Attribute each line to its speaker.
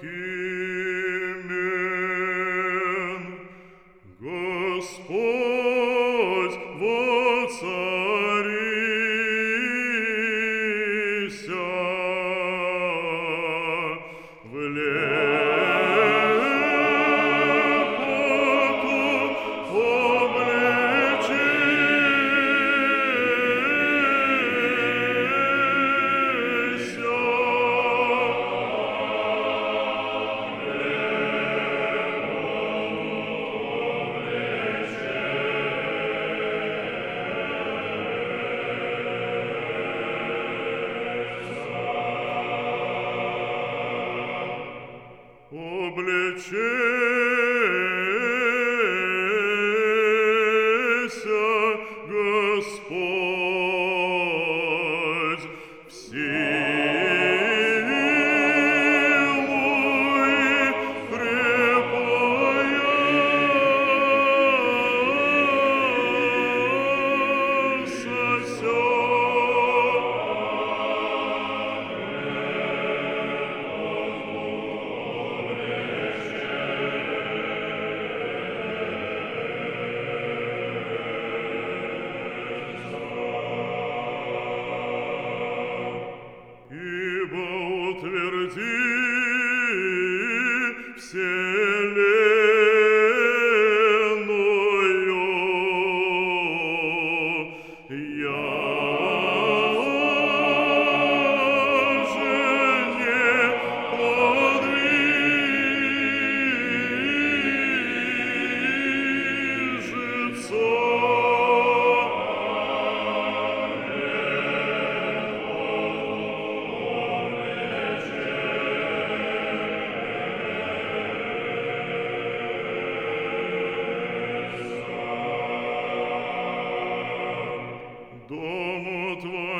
Speaker 1: Кимен. Господь облечися, все domo tuo